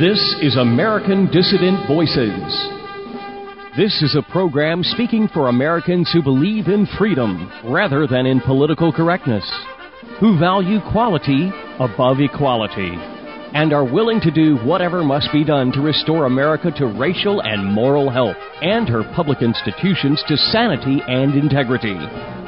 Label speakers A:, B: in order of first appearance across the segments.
A: This is American Dissident Voices. This is a program speaking for Americans who believe in freedom rather than in political correctness, who value quality above equality, and are willing to do whatever must be done to restore America to racial and moral health and her public institutions to sanity and integrity.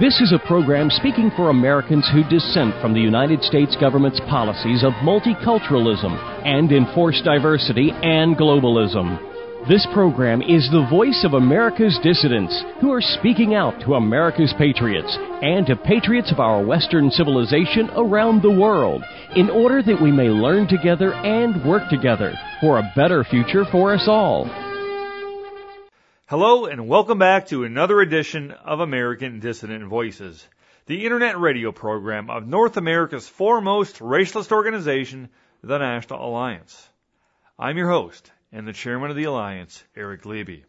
A: This is a program speaking for Americans who dissent from the United States government's policies of multiculturalism and enforced diversity and globalism. This program is the voice of America's dissidents who are speaking out to America's patriots and to patriots of our Western civilization around the world in order that we may learn together and work together for a better future for us all.
B: Hello and welcome back to another edition of American Dissident Voices, the internet radio program of North America's foremost racialist organization, the National Alliance. I'm your host and the chairman of the Alliance, Erich Gliebe.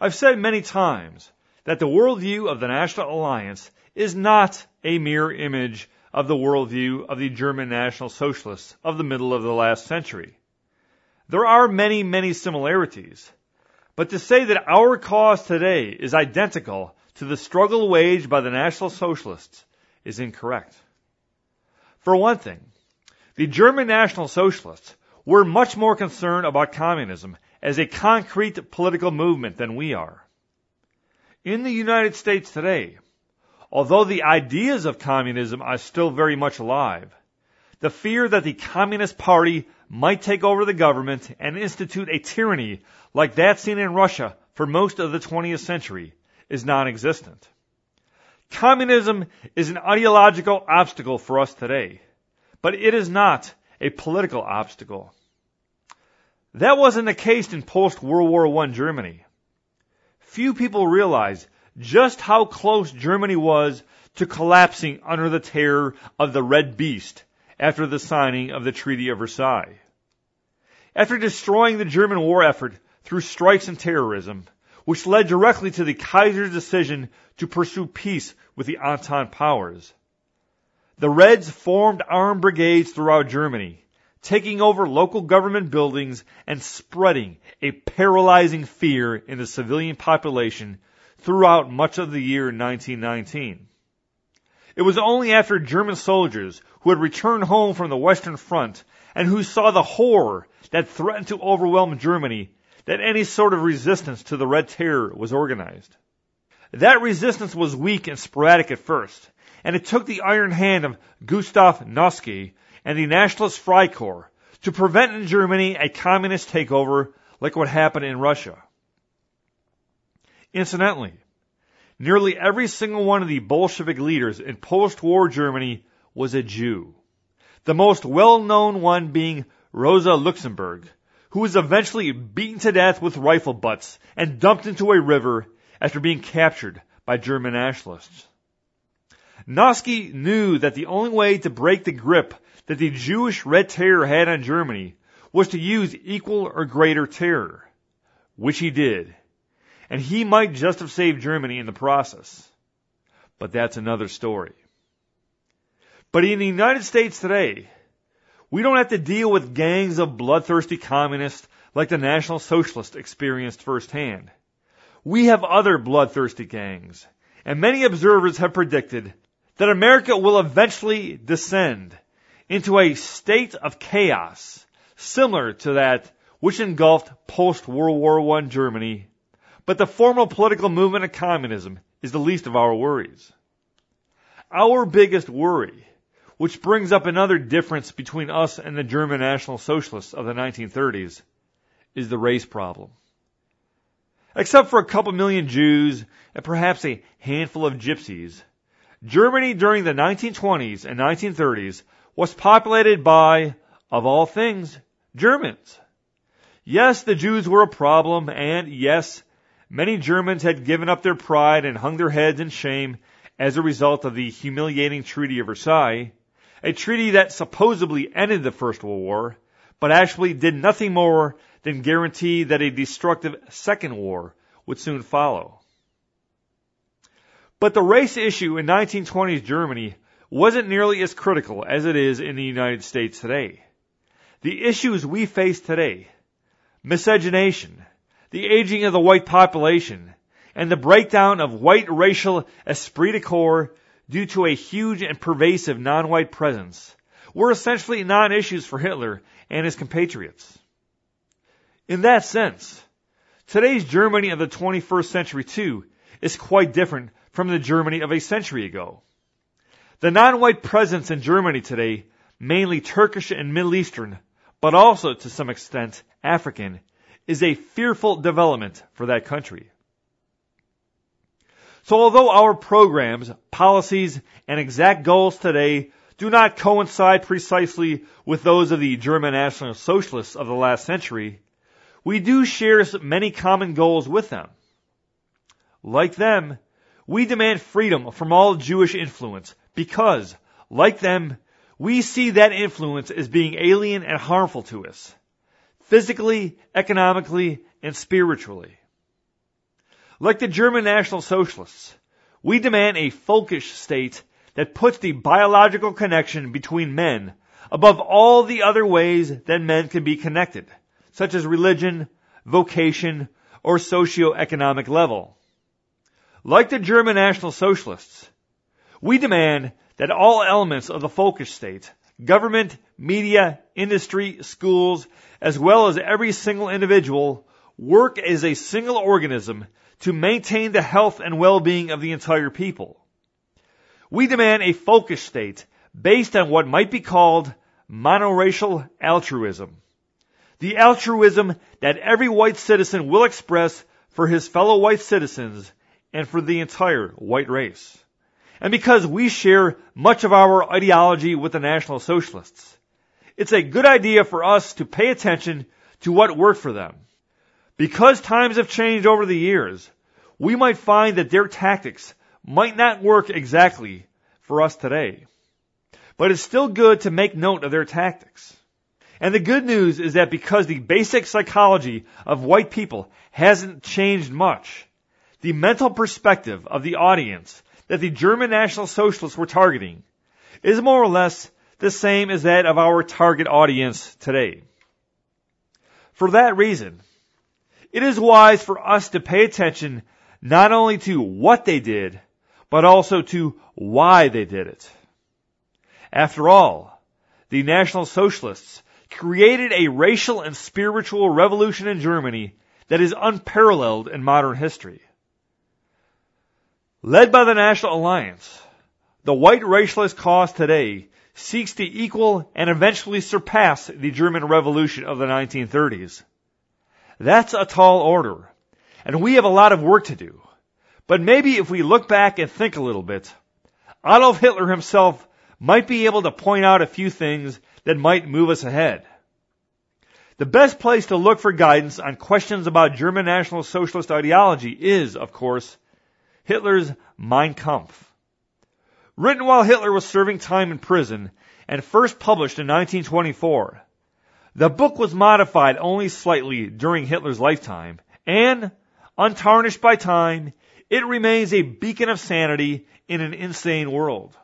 B: I've said many times that the worldview of the National Alliance is not a mere image of the worldview of the German National Socialists of the middle of the last century. There are many, many similarities, but to say that our cause today is identical to the struggle waged by the National Socialists is incorrect. For one thing, the German National Socialists were much more concerned about communism as a concrete political movement than we are. In the United States today, although the ideas of communism are still very much alive, the fear that the Communist Party might take over the government and institute a tyranny like that seen in Russia for most of the 20th century, is non-existent. Communism is an ideological obstacle for us today, but it is not a political obstacle. That wasn't the case in post-World War I Germany. Few people realize just how close Germany was to collapsing under the terror of the Red Beast after the signing of the Treaty of Versailles. After destroying the German war effort through strikes and terrorism, which led directly to the Kaiser's decision to pursue peace with the Entente powers. The Reds formed armed brigades throughout Germany, taking over local government buildings and spreading a paralyzing fear in the civilian population throughout much of the year 1919. It was only after German soldiers who had returned home from the Western Front and who saw the horror that threatened to overwhelm Germany that any sort of resistance to the Red Terror was organized. That resistance was weak and sporadic at first, and it took the iron hand of Gustav Noske and the Nationalist Freikorps to prevent in Germany a communist takeover like what happened in Russia. Incidentally, nearly every single one of the Bolshevik leaders in post-war Germany was a Jew. The most well-known one being Rosa Luxemburg, who was eventually beaten to death with rifle butts and dumped into a river after being captured by German nationalists. Noske knew that the only way to break the grip that the Jewish Red Terror had on Germany was to use equal or greater terror, which he did. And he might just have saved Germany in the process. But that's another story. But in the United States today, we don't have to deal with gangs of bloodthirsty communists like the National Socialists experienced firsthand. We have other bloodthirsty gangs, and many observers have predicted that America will eventually descend into a state of chaos similar to that which engulfed post-World War I Germany, but the formal political movement of communism is the least of our worries. Our biggest worry which brings up another difference between us and the German National Socialists of the 1930s, is the race problem. Except for a couple million Jews and perhaps a handful of gypsies, Germany during the 1920s and 1930s was populated by, of all things, Germans. Yes, the Jews were a problem, and yes, many Germans had given up their pride and hung their heads in shame as a result of the humiliating Treaty of Versailles a treaty that supposedly ended the First World War, but actually did nothing more than guarantee that a destructive Second War would soon follow. But the race issue in 1920s Germany wasn't nearly as critical as it is in the United States today. The issues we face today, miscegenation, the aging of the white population, and the breakdown of white racial esprit de corps due to a huge and pervasive non-white presence, were essentially non-issues for Hitler and his compatriots. In that sense, today's Germany of the 21st century too is quite different from the Germany of a century ago. The non-white presence in Germany today, mainly Turkish and Middle Eastern, but also to some extent African, is a fearful development for that country. So although our programs, policies, and exact goals today do not coincide precisely with those of the German National Socialists of the last century, we do share many common goals with them. Like them, we demand freedom from all Jewish influence because, like them, we see that influence as being alien and harmful to us, physically, economically, and spiritually. Like the German National Socialists, we demand a folkish state that puts the biological connection between men above all the other ways that men can be connected, such as religion, vocation, or socio-economic level. Like the German National Socialists, we demand that all elements of the folkish state, government, media, industry, schools, as well as every single individual, work as a single organism to maintain the health and well-being of the entire people. We demand a folkish state based on what might be called monoracial altruism. The altruism that every white citizen will express for his fellow white citizens and for the entire white race. And because we share much of our ideology with the National Socialists, it's a good idea for us to pay attention to what worked for them. Because times have changed over the years, we might find that their tactics might not work exactly for us today. But it's still good to make note of their tactics. And the good news is that because the basic psychology of white people hasn't changed much, the mental perspective of the audience that the German National Socialists were targeting is more or less the same as that of our target audience today. For that reason, it is wise for us to pay attention not only to what they did, but also to why they did it. After all, the National Socialists created a racial and spiritual revolution in Germany that is unparalleled in modern history. Led by the National Alliance, the white racialist cause today seeks to equal and eventually surpass the German Revolution of the 1930s. That's a tall order, and we have a lot of work to do. But maybe if we look back and think a little bit, Adolf Hitler himself might be able to point out a few things that might move us ahead. The best place to look for guidance on questions about German National Socialist ideology is, of course, Hitler's Mein Kampf. Written while Hitler was serving time in prison and first published in 1924, the book was modified only slightly during Hitler's lifetime and, untarnished by time, it remains a beacon of sanity in an insane world.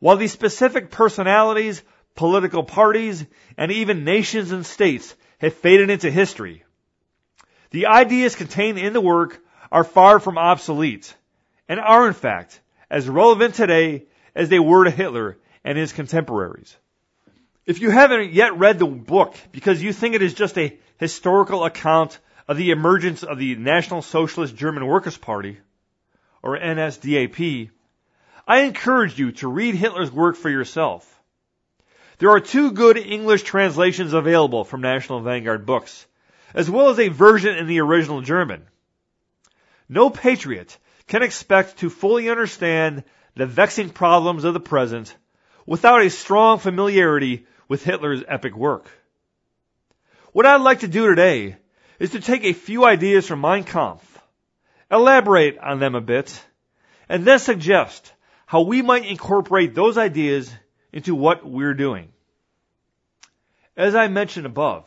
B: While the specific personalities, political parties, and even nations and states have faded into history, the ideas contained in the work are far from obsolete and are in fact as relevant today as they were to Hitler and his contemporaries. If you haven't yet read the book because you think it is just a historical account of the emergence of the National Socialist German Workers' Party, or NSDAP, I encourage you to read Hitler's work for yourself. There are two good English translations available from National Vanguard Books, as well as a version in the original German. No patriot can expect to fully understand the vexing problems of the present without a strong familiarity with Hitler's epic work. What I'd like to do today is to take a few ideas from Mein Kampf, elaborate on them a bit, and then suggest how we might incorporate those ideas into what we're doing. As I mentioned above,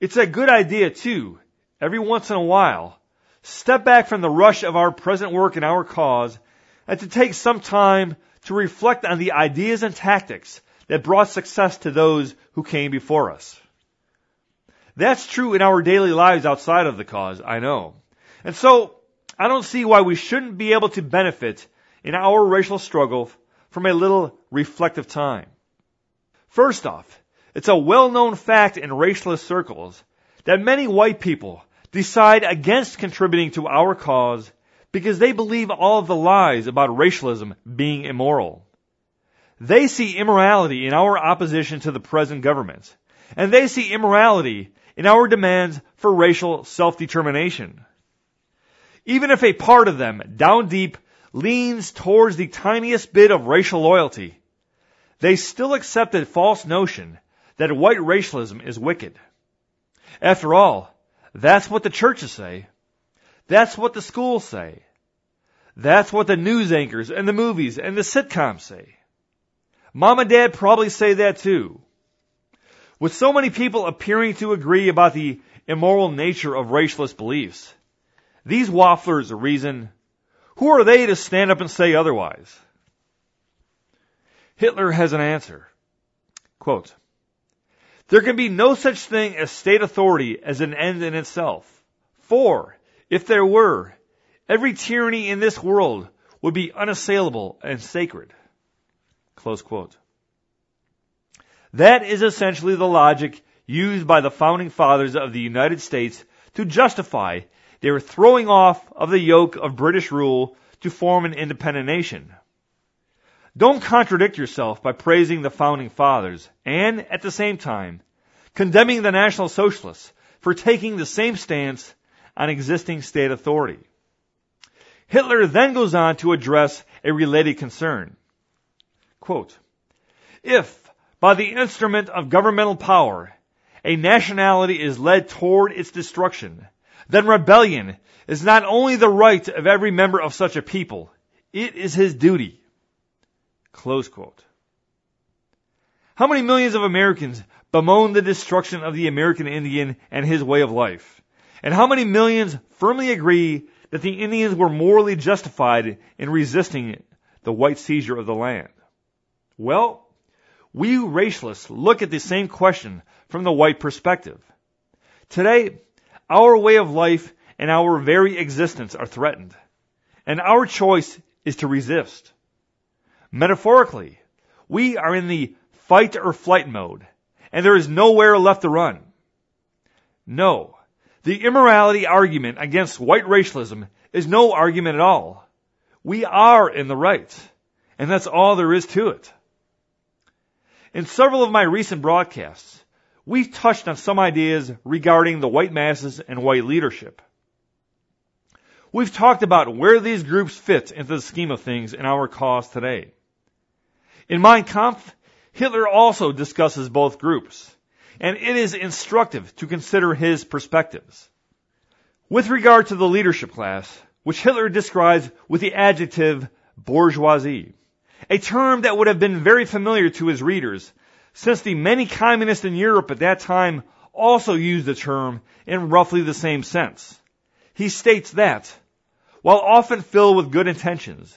B: it's a good idea too, every once in a while, step back from the rush of our present work and our cause, and to take some time to reflect on the ideas and tactics that brought success to those who came before us. That's true in our daily lives outside of the cause, I know. And so, I don't see why we shouldn't be able to benefit in our racial struggle from a little reflective time. First off, it's a well-known fact in racialist circles that many white people decide against contributing to our cause because they believe all of the lies about racialism being immoral. They see immorality in our opposition to the present government, and they see immorality in our demands for racial self-determination. Even if a part of them, down deep, leans towards the tiniest bit of racial loyalty, they still accept the false notion that white racialism is wicked. After all, that's what the churches say. That's what the schools say. That's what the news anchors and the movies and the sitcoms say. Mom and dad probably say that too. With so many people appearing to agree about the immoral nature of racialist beliefs, these wafflers reason, who are they to stand up and say otherwise? Hitler has an answer. Quote, there can be no such thing as state authority as an end in itself. For, if there were, every tyranny in this world would be unassailable and sacred. Close quote. That is essentially the logic used by the founding fathers of the United States to justify their throwing off of the yoke of British rule to form an independent nation. Don't contradict yourself by praising the founding fathers and, at the same time, condemning the National Socialists for taking the same stance on existing state authority. Hitler then goes on to address a related concern. Quote, if, by the instrument of governmental power, a nationality is led toward its destruction, then rebellion is not only the right of every member of such a people, it is his duty. Close quote. How many millions of Americans bemoan the destruction of the American Indian and his way of life? And how many millions firmly agree that the Indians were morally justified in resisting the white seizure of the land? Well, we racialists look at the same question from the white perspective. Today, our way of life and our very existence are threatened. And our choice is to resist. Metaphorically, we are in the fight or flight mode, and there is nowhere left to run. No, the immorality argument against white racialism is no argument at all. We are in the right, and that's all there is to it. In several of my recent broadcasts, we've touched on some ideas regarding the white masses and white leadership. We've talked about where these groups fit into the scheme of things in our cause today. In Mein Kampf, Hitler also discusses both groups, and it is instructive to consider his perspectives. With regard to the leadership class, which Hitler describes with the adjective bourgeoisie, a term that would have been very familiar to his readers, since the many communists in Europe at that time also used the term in roughly the same sense. He states that, while often filled with good intentions,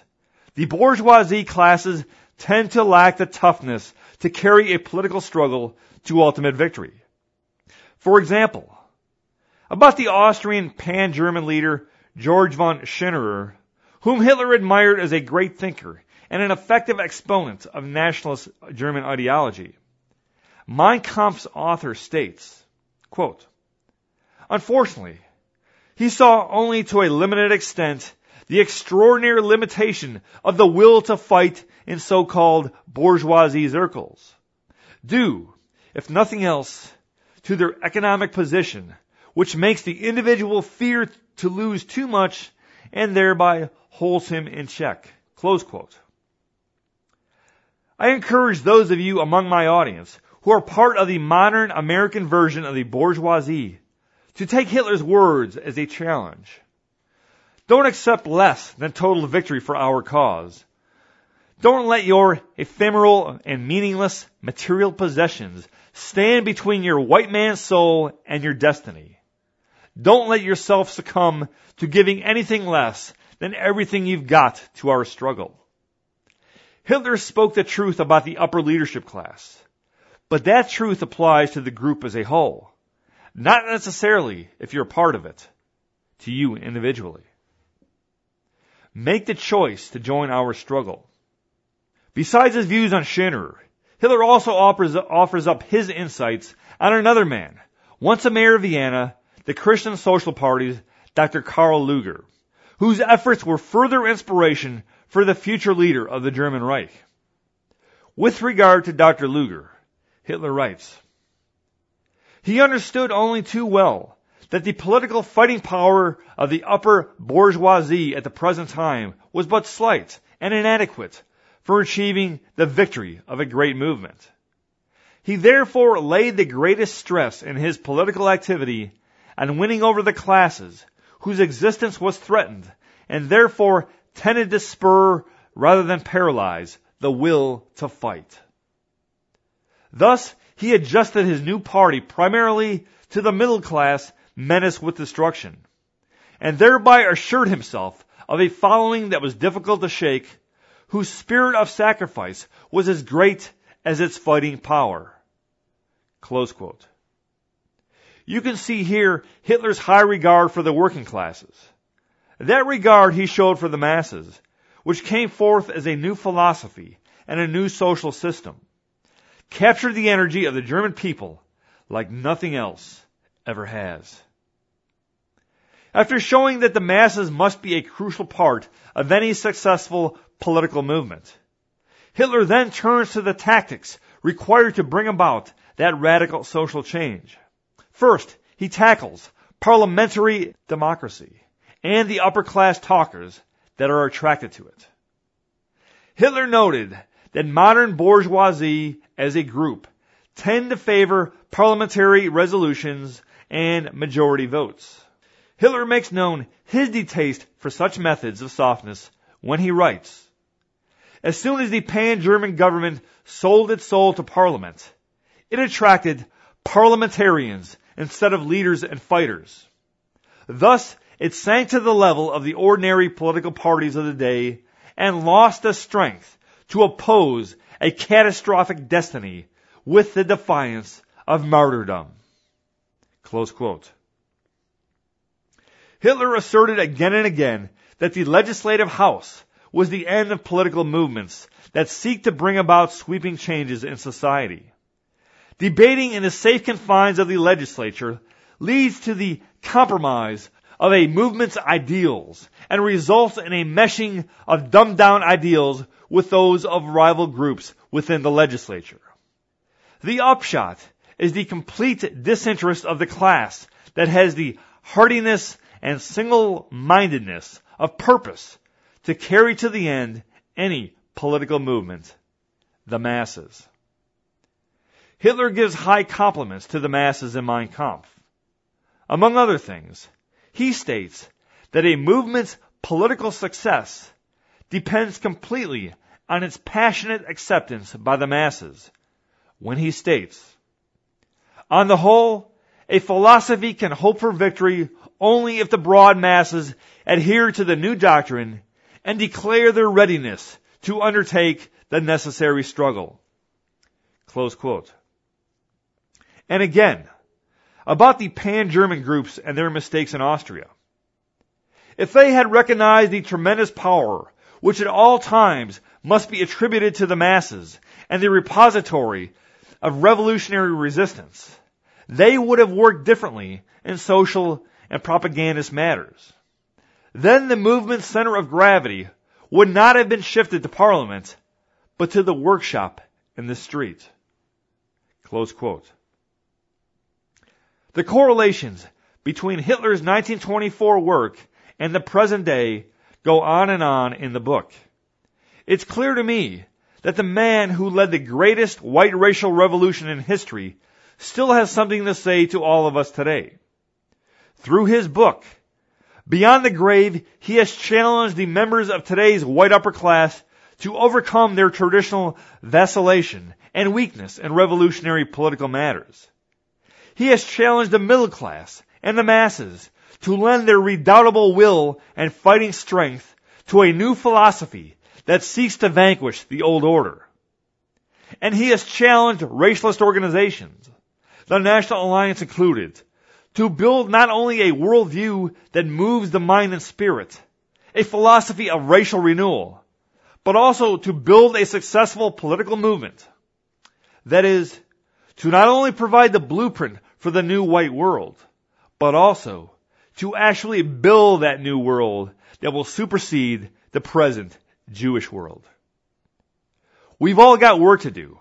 B: the bourgeoisie classes tend to lack the toughness to carry a political struggle to ultimate victory. For example, about the Austrian pan-German leader George von Schönerer, whom Hitler admired as a great thinker and an effective exponent of nationalist German ideology. Mein Kampf's author states, quote, Unfortunately, he saw only to a limited extent the extraordinary limitation of the will to fight in so-called bourgeoisie circles, due, if nothing else, to their economic position, which makes the individual fear to lose too much and thereby holds him in check. Close quote. I encourage those of you among my audience who are part of the modern American version of the bourgeoisie to take Hitler's words as a challenge. Don't accept less than total victory for our cause. Don't let your ephemeral and meaningless material possessions stand between your white man's soul and your destiny. Don't let yourself succumb to giving anything less than everything you've got to our struggle. Hitler spoke the truth about the upper leadership class. But that truth applies to the group as a whole. Not necessarily if you're a part of it. To you individually. Make the choice to join our struggle. Besides his views on Schönerer, Hitler also offers, offers up his insights on another man, once a mayor of Vienna, the Christian Social Party's Dr. Karl Lueger, whose efforts were further inspiration for the future leader of the German Reich. With regard to Dr. Lueger, Hitler writes, He understood only too well that the political fighting power of the upper bourgeoisie at the present time was but slight and inadequate for achieving the victory of a great movement. He therefore laid the greatest stress in his political activity on winning over the classes whose existence was threatened and therefore tended to spur rather than paralyze the will to fight. Thus, he adjusted his new party primarily to the middle class menaced with destruction, and thereby assured himself of a following that was difficult to shake, whose spirit of sacrifice was as great as its fighting power. Close quote. You can see here Hitler's high regard for the working classes. That regard he showed for the masses, which came forth as a new philosophy and a new social system, captured the energy of the German people like nothing else ever has. After showing that the masses must be a crucial part of any successful political movement, Hitler then turns to the tactics required to bring about that radical social change. First, he tackles parliamentary democracy and the upper class talkers that are attracted to it. Hitler noted that modern bourgeoisie as a group tend to favor parliamentary resolutions and majority votes. Hitler makes known his distaste for such methods of softness when he writes, As soon as the pan-German government sold its soul to parliament, it attracted parliamentarians instead of leaders and fighters. Thus, it sank to the level of the ordinary political parties of the day and lost the strength to oppose a catastrophic destiny with the defiance of martyrdom. Close quote. Hitler asserted again and again that the legislative house was the end of political movements that seek to bring about sweeping changes in society. Debating in the safe confines of the legislature leads to the compromise of a movement's ideals and results in a meshing of dumbed down ideals with those of rival groups within the legislature. The upshot is the complete disinterest of the class that has the hardiness and single-mindedness of purpose to carry to the end any political movement, the masses. Hitler gives high compliments to the masses in Mein Kampf. Among other things, he states that a movement's political success depends completely on its passionate acceptance by the masses when he states, on the whole, a philosophy can hope for victory only if the broad masses adhere to the new doctrine and declare their readiness to undertake the necessary struggle. Close quote. And again, about the pan-German groups and their mistakes in Austria. If they had recognized the tremendous power which at all times must be attributed to the masses and the repository of revolutionary resistance, they would have worked differently in social and propagandist matters. Then the movement's center of gravity would not have been shifted to parliament, but to the workshop in the street. Close quote. The correlations between Hitler's 1924 work and the present day go on and on in the book. It's clear to me that the man who led the greatest white racial revolution in history still has something to say to all of us today. Through his book, Beyond the Grave, he has challenged the members of today's white upper class to overcome their traditional vacillation and weakness in revolutionary political matters. He has challenged the middle class and the masses to lend their redoubtable will and fighting strength to a new philosophy that seeks to vanquish the old order. And he has challenged racialist organizations, the National Alliance included, to build not only a worldview that moves the mind and spirit, a philosophy of racial renewal, but also to build a successful political movement. That is, to not only provide the blueprint for the new white world, but also to actually build that new world that will supersede the present Jewish world. We've all got work to do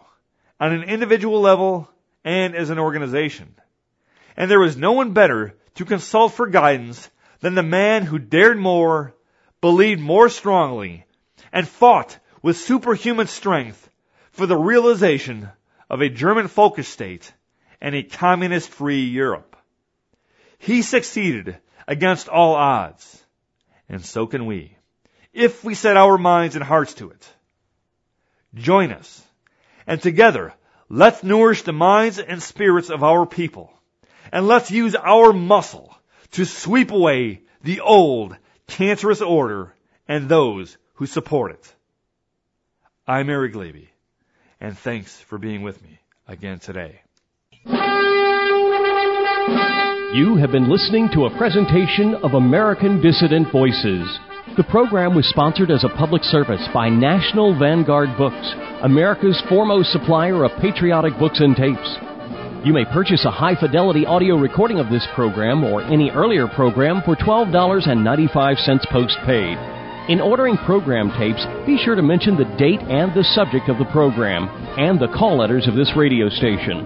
B: on an individual level and as an organization. And there was no one better to consult for guidance than the man who dared more, believed more strongly, and fought with superhuman strength for the realization of a German folkish state and a communist free Europe. He succeeded against all odds. And so can we, if we set our minds and hearts to it. Join us, and together, let's nourish the minds and spirits of our people, and let's use our muscle to sweep away the old, cancerous order and those who support it. I'm Erich Gliebe, and thanks for being with me again today.
A: You have been listening to a presentation of American Dissident Voices. The program was sponsored as a public service by National Vanguard Books, America's foremost supplier of patriotic books and tapes. You may purchase a high fidelity audio recording of this program or any earlier program for $12.95 postpaid. In ordering program tapes, be sure to mention the date and the subject of the program and the call letters of this radio station.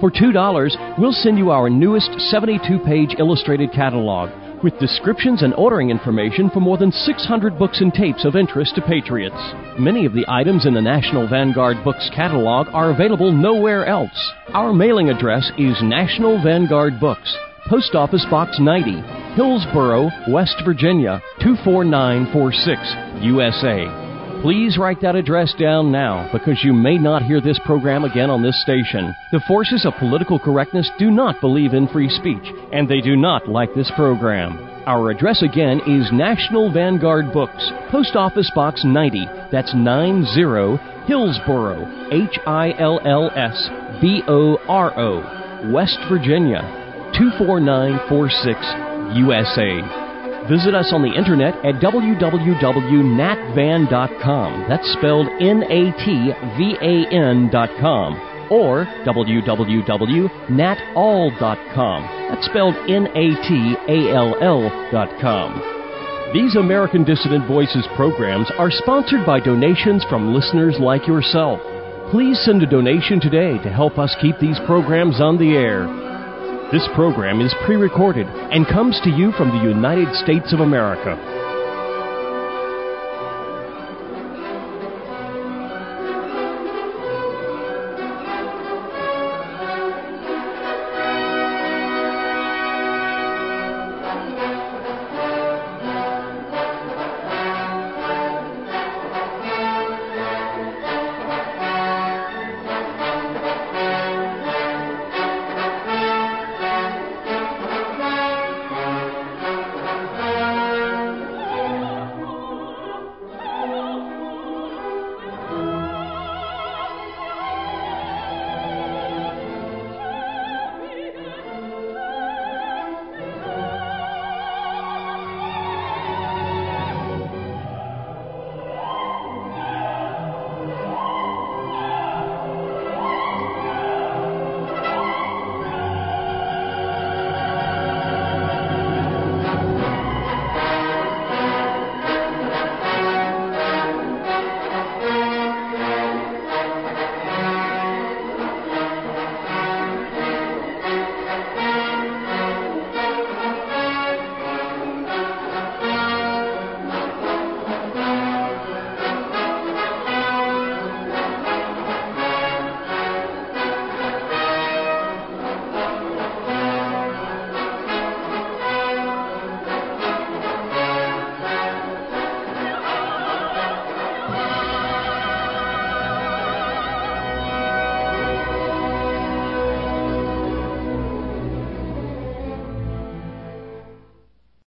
A: For $2, we'll send you our newest 72 page illustrated catalog with descriptions and ordering information for more than 600 books and tapes of interest to patriots. Many of the items in the National Vanguard Books catalog are available nowhere else. Our mailing address is National Vanguard Books, Post Office Box 90, Hillsboro, West Virginia 24946, USA. Please write that address down now because you may not hear this program again on this station. The forces of political correctness do not believe in free speech, and they do not like this program. Our address again is National Vanguard Books, Post Office Box 90. That's 90 Hillsboro, H I L L S B O R O, West Virginia 24946, USA. Visit us on the internet at www.natvan.com. That's spelled N A T V A N.com. Or www.natall.com. That's spelled N A T A L L.com. These American Dissident Voices programs are sponsored by donations from listeners like yourself. Please send a donation today to help us keep these programs on the air. This program is pre recorded and comes to you from the United States of America.